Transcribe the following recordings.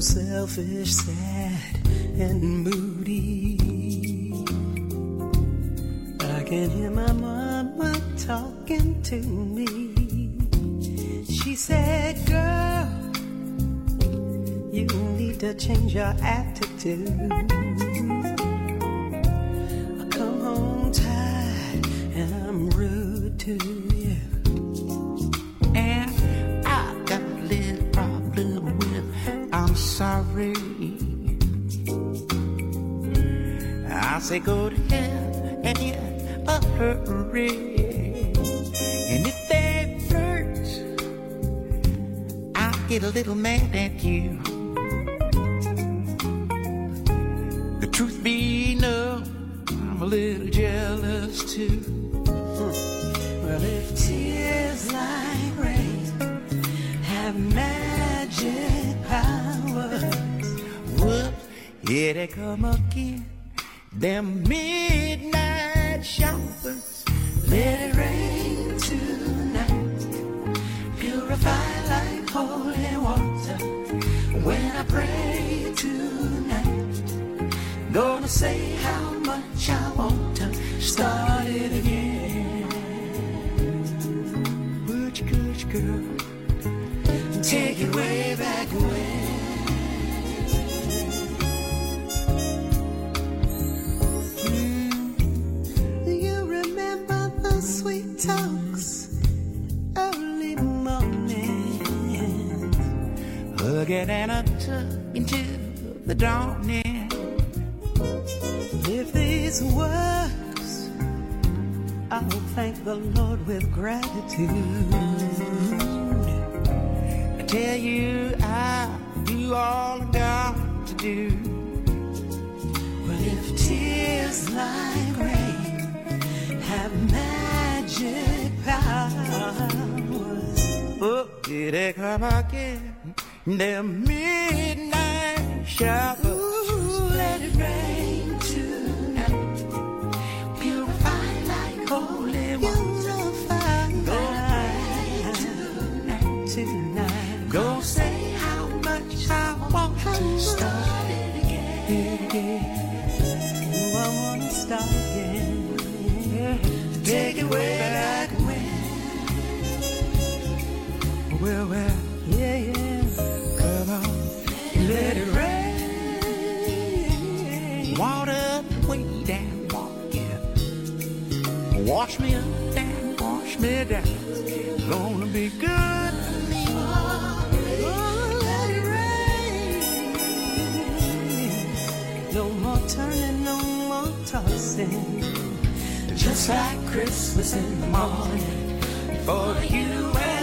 selfish, sad, and moody. I can hear my mama talking to me. She said, Girl, you need to change your attitude. I come home tired and I'm rude to say go to hell and in a hurry. And if they flirt, I'll get a little mad at you. The truth be known, I'm a little jealous too. Well, if tears like rain have magic powers, Whoop, here they come again. Them midnight showers. let it rain tonight. Purify like holy water. When I pray tonight, gonna say how talks early morning. Hugging and a tug into the dawning. If these works, I will thank the Lord with gratitude. I tell you, I do all I got to do. But if tears like rain have magic powers, Oh, they come again. Them midnight showers. Well, Yeah, yeah. come on. Let it rain. Water way down, walking. Wash me up and wash me down. Gonna be good. Oh, let it rain. No more turning, no more tossing. Just like Christmas in the morning. For you and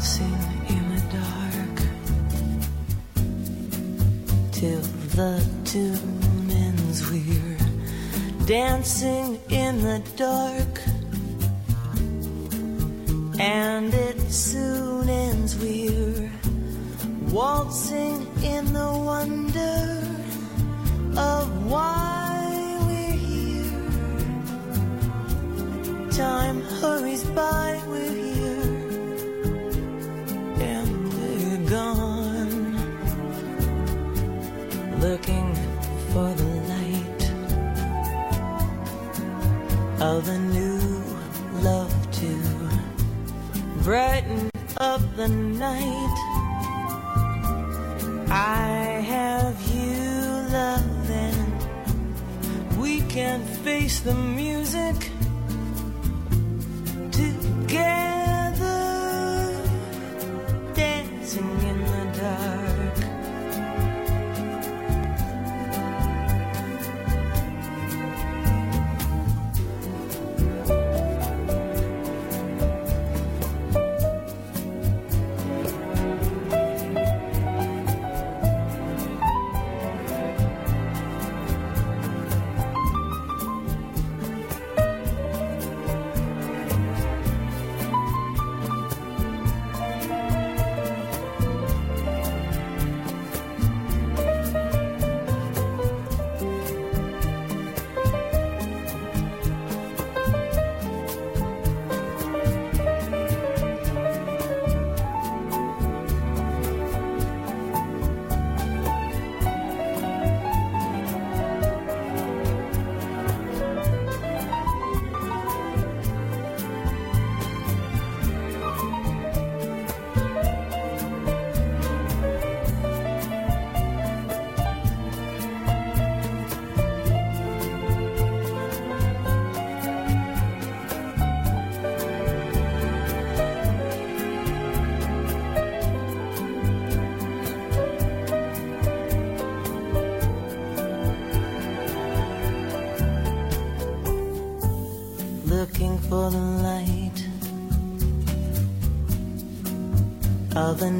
dancing in the dark till the tune ends. We're dancing in the dark. love and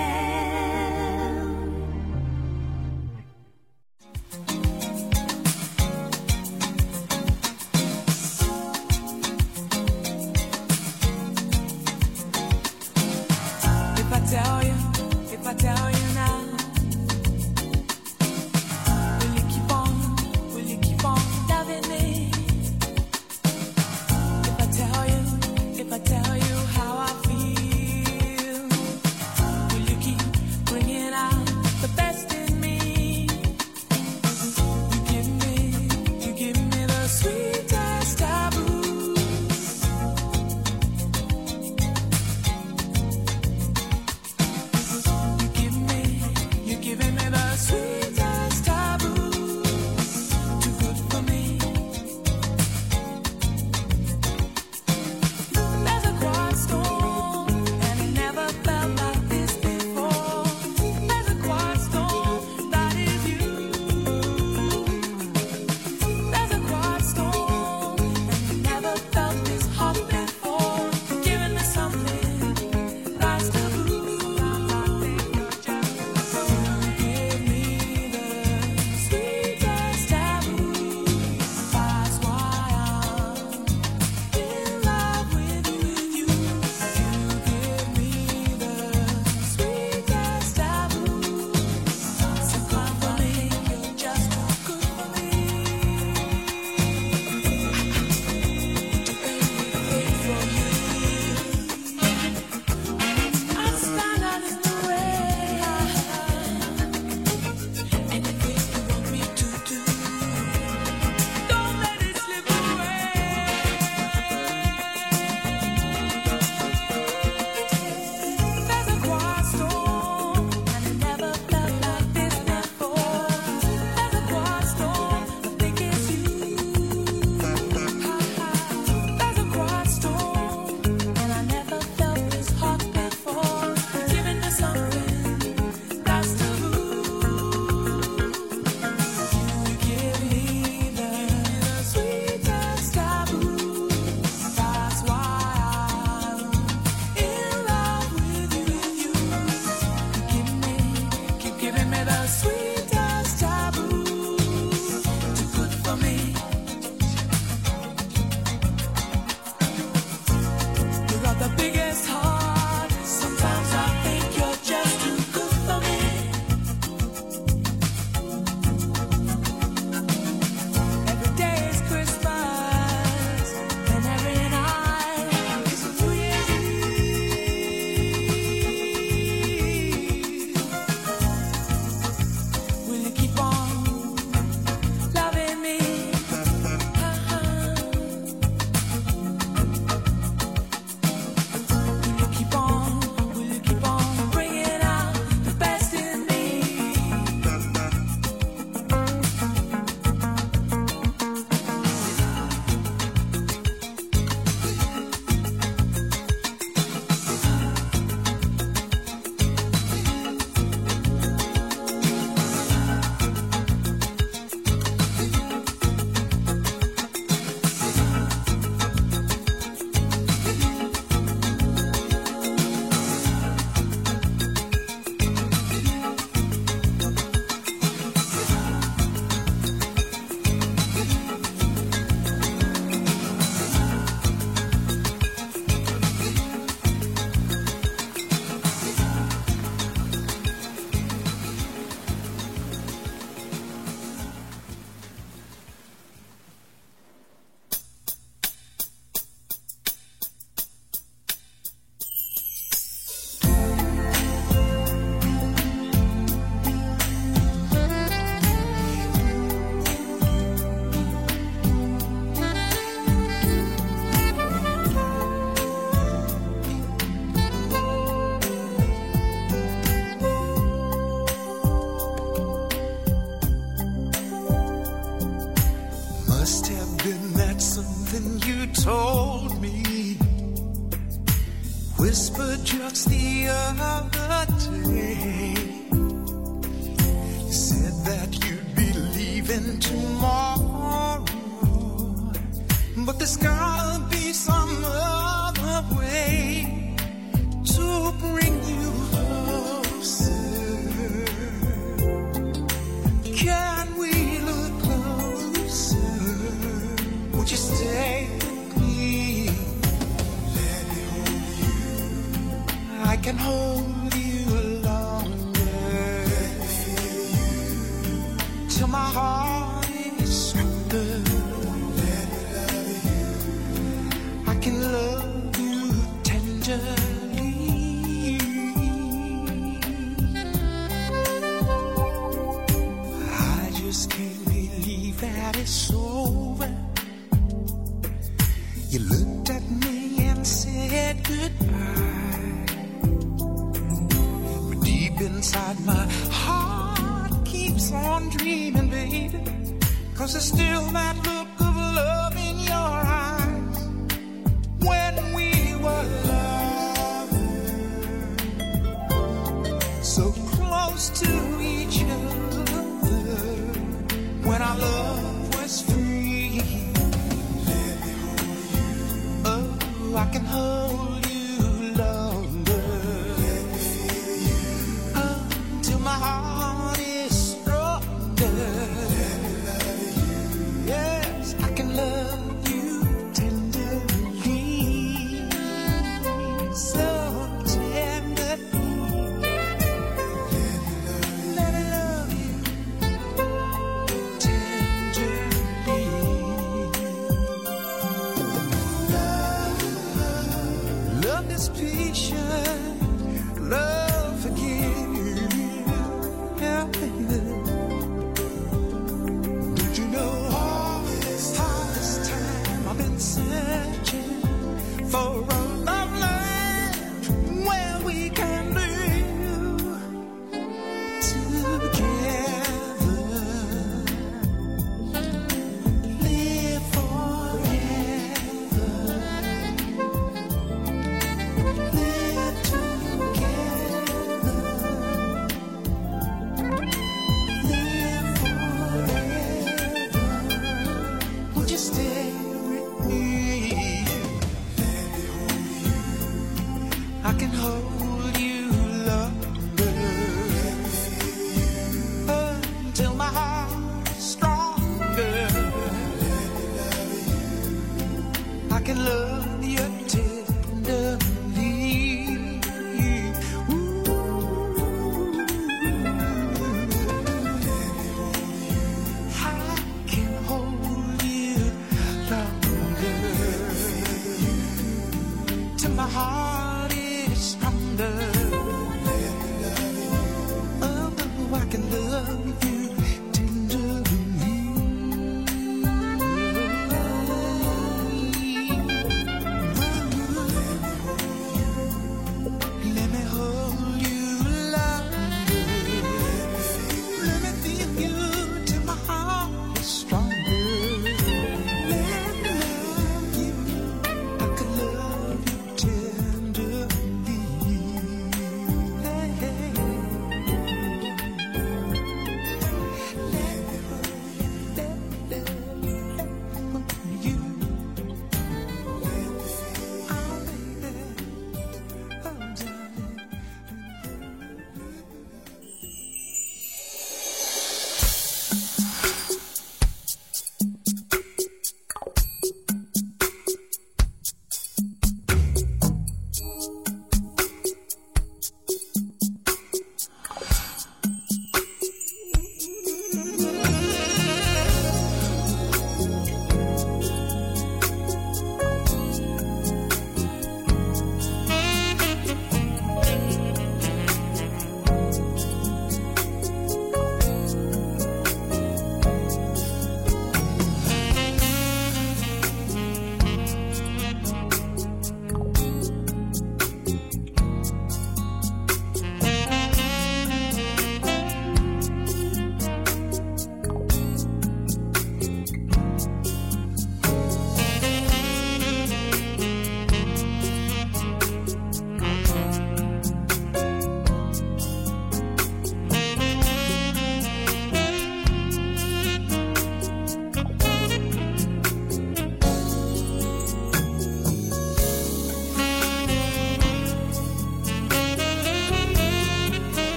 I can love tenderly.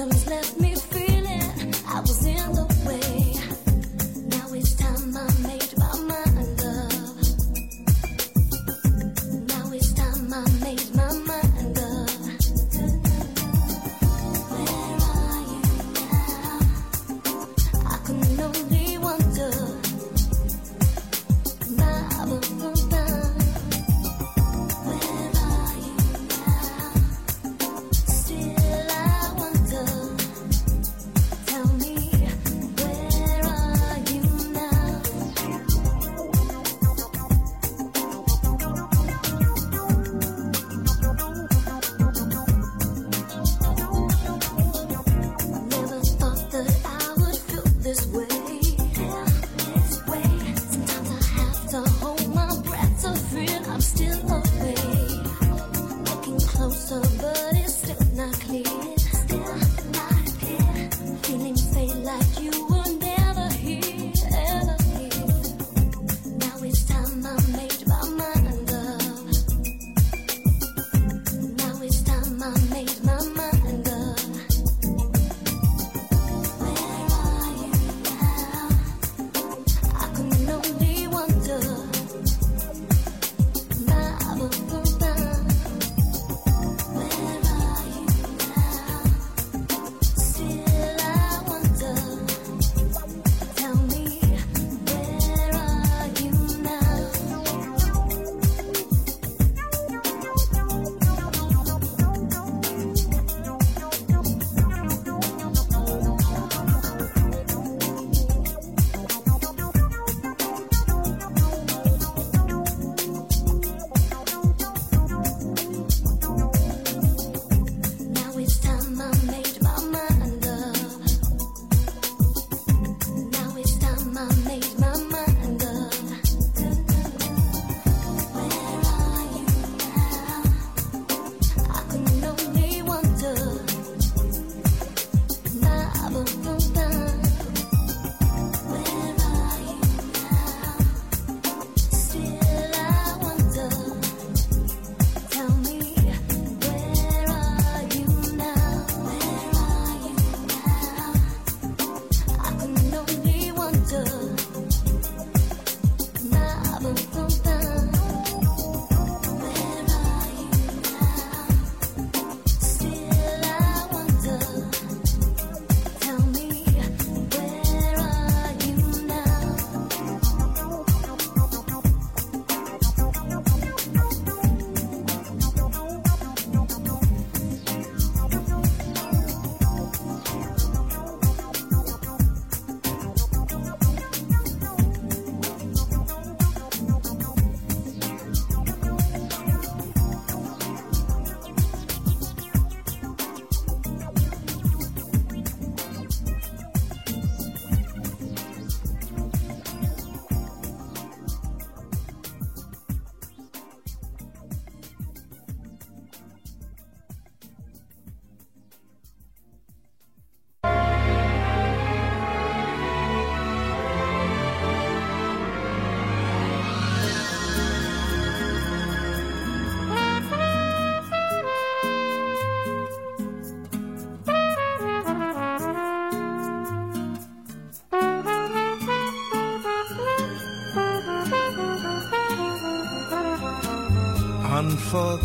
Sometimes let me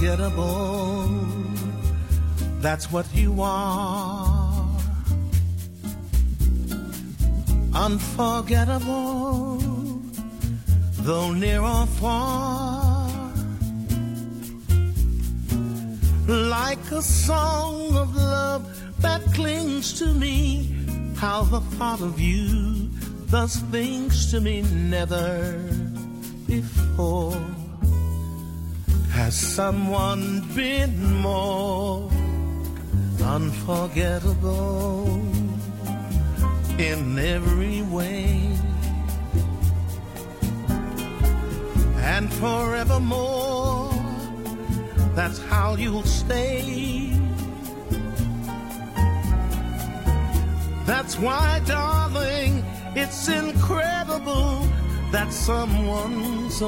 unforgettable. That's what you are. Unforgettable, though near or far. Like a song of love that clings to me. How the thought of you thus things to me never before. Has someone been more unforgettable in every way? And forevermore, that's how you'll stay. That's why, darling, it's incredible that someone so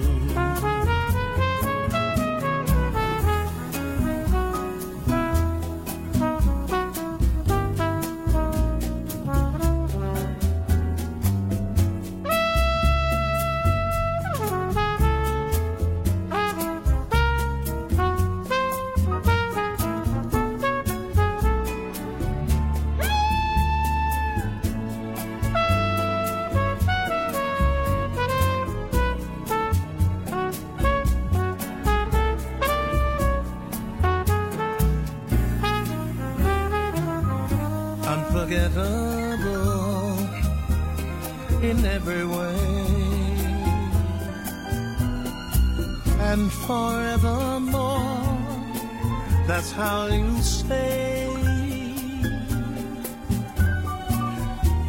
That's how you stay.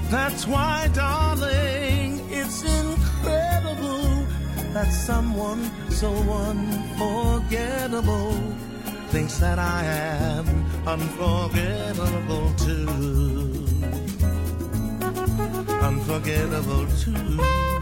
That's why, darling, it's incredible that someone so unforgettable thinks that I am unforgettable too. Unforgettable too.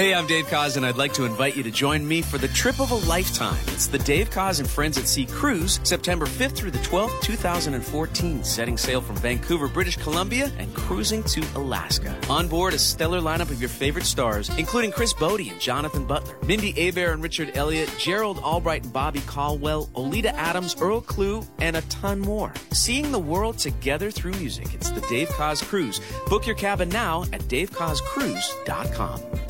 Hey, I'm Dave Koz, and I'd like to invite you to join me for the trip of a lifetime. It's the Dave Koz and Friends at Sea Cruise, September 5th through the 12th, 2014, setting sail from Vancouver, British Columbia, and cruising to Alaska. On board, a stellar lineup of your favorite stars, including Chris Botti and Jonathan Butler, Mindi Abair and Richard Elliott, Gerald Albright and Bobby Caldwell, Oleta Adams, Earl Klugh, and a ton more. Seeing the world together through music. It's the Dave Koz Cruise. Book your cabin now at davekozcruise.com.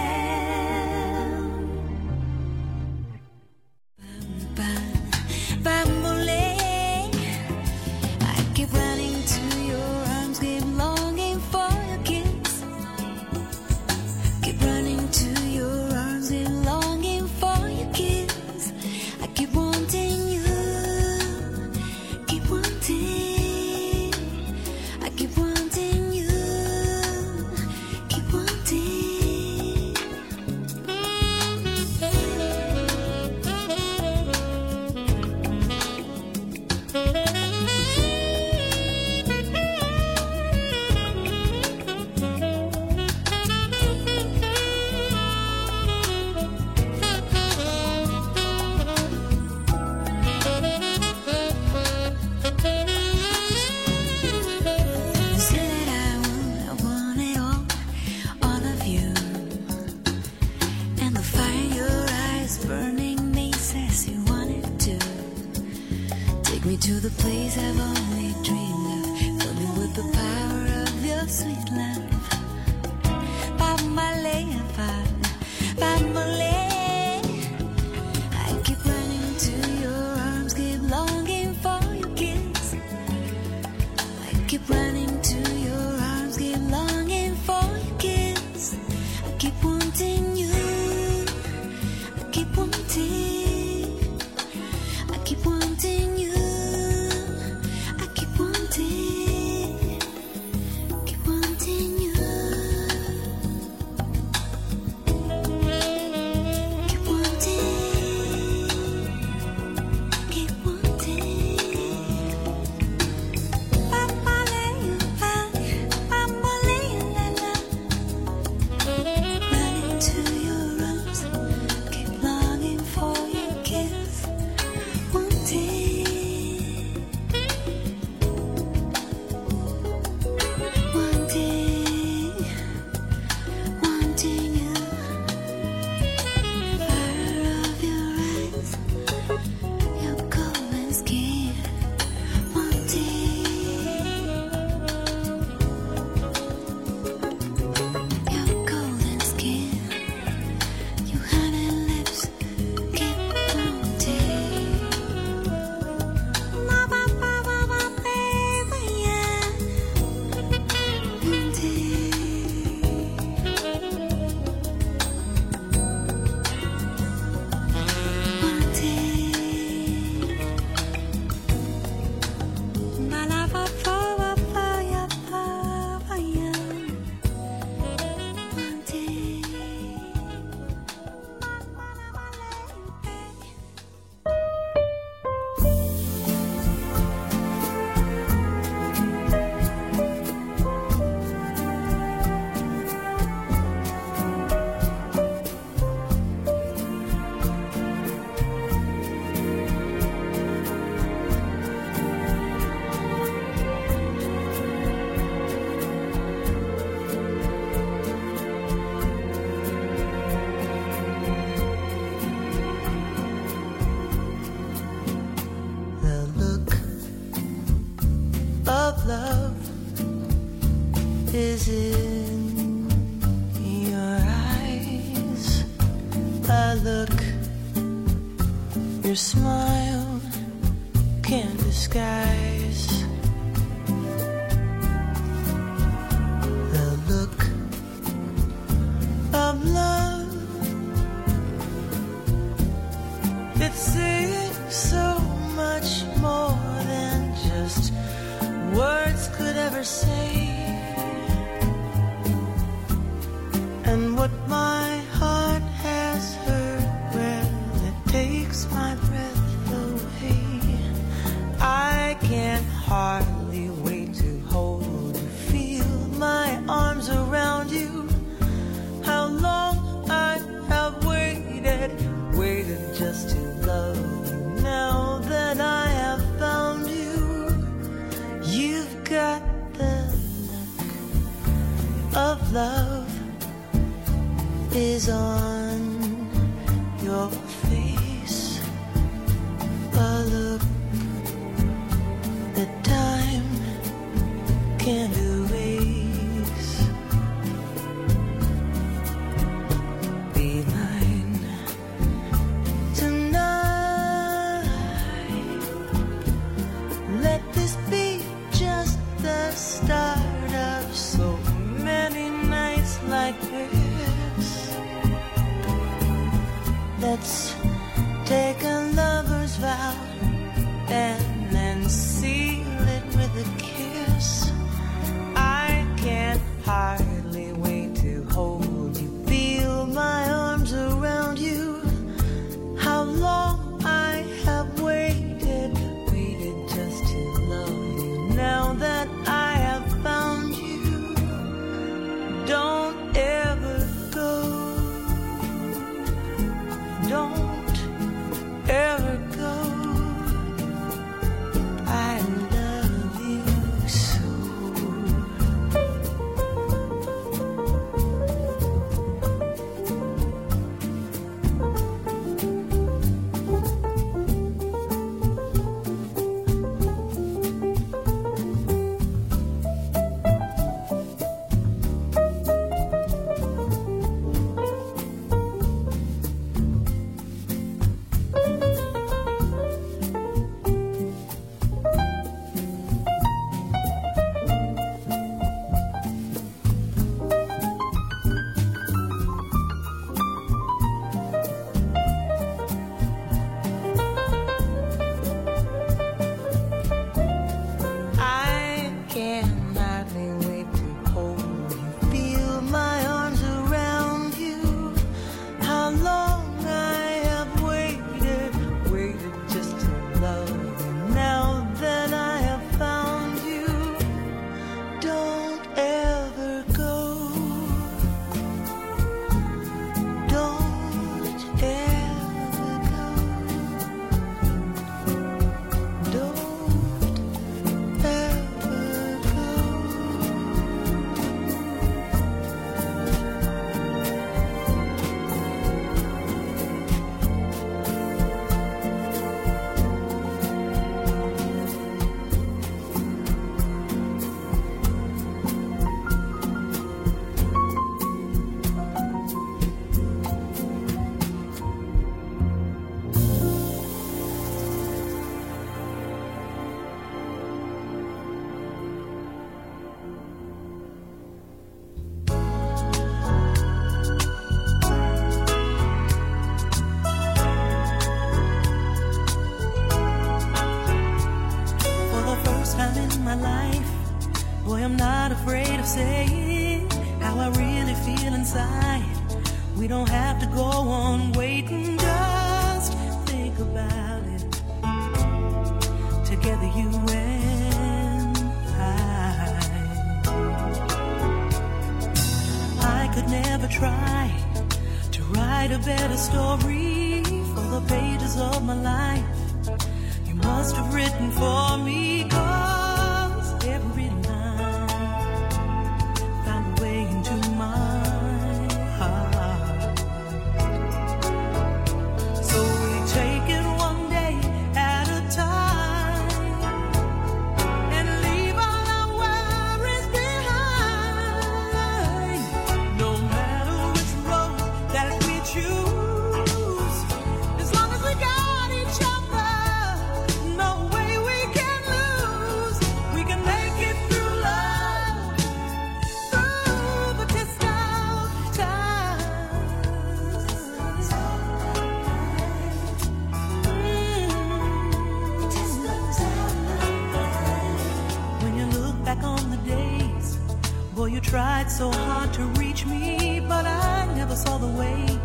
Me, but I never saw the way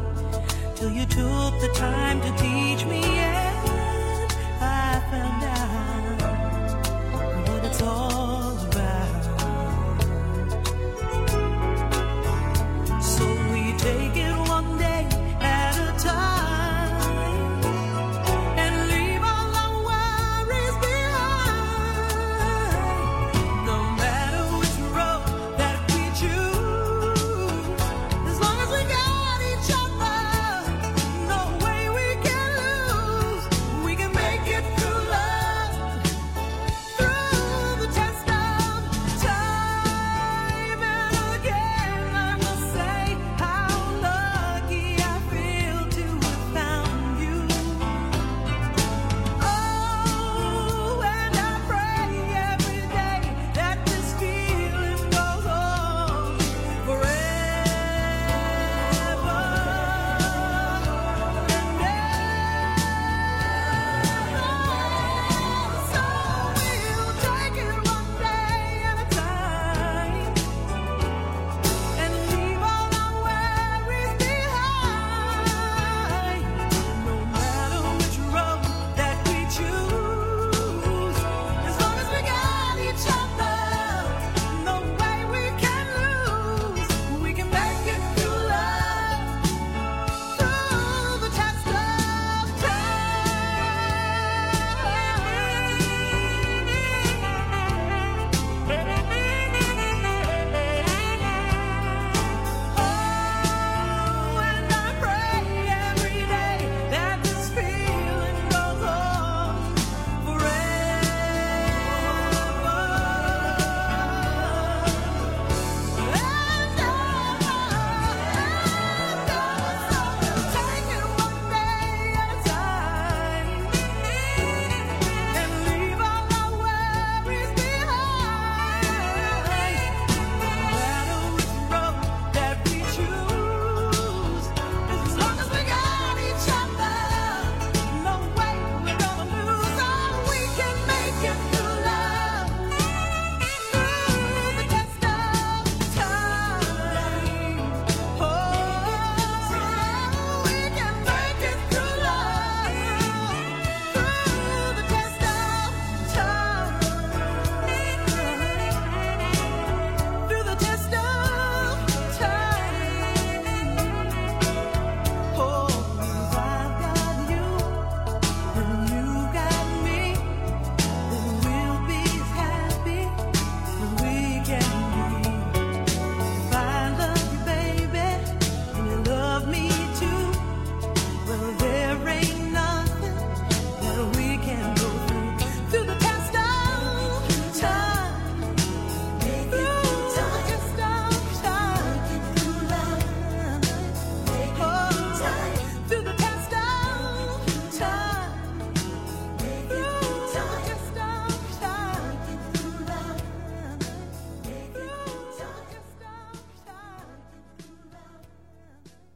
till you took the time to teach me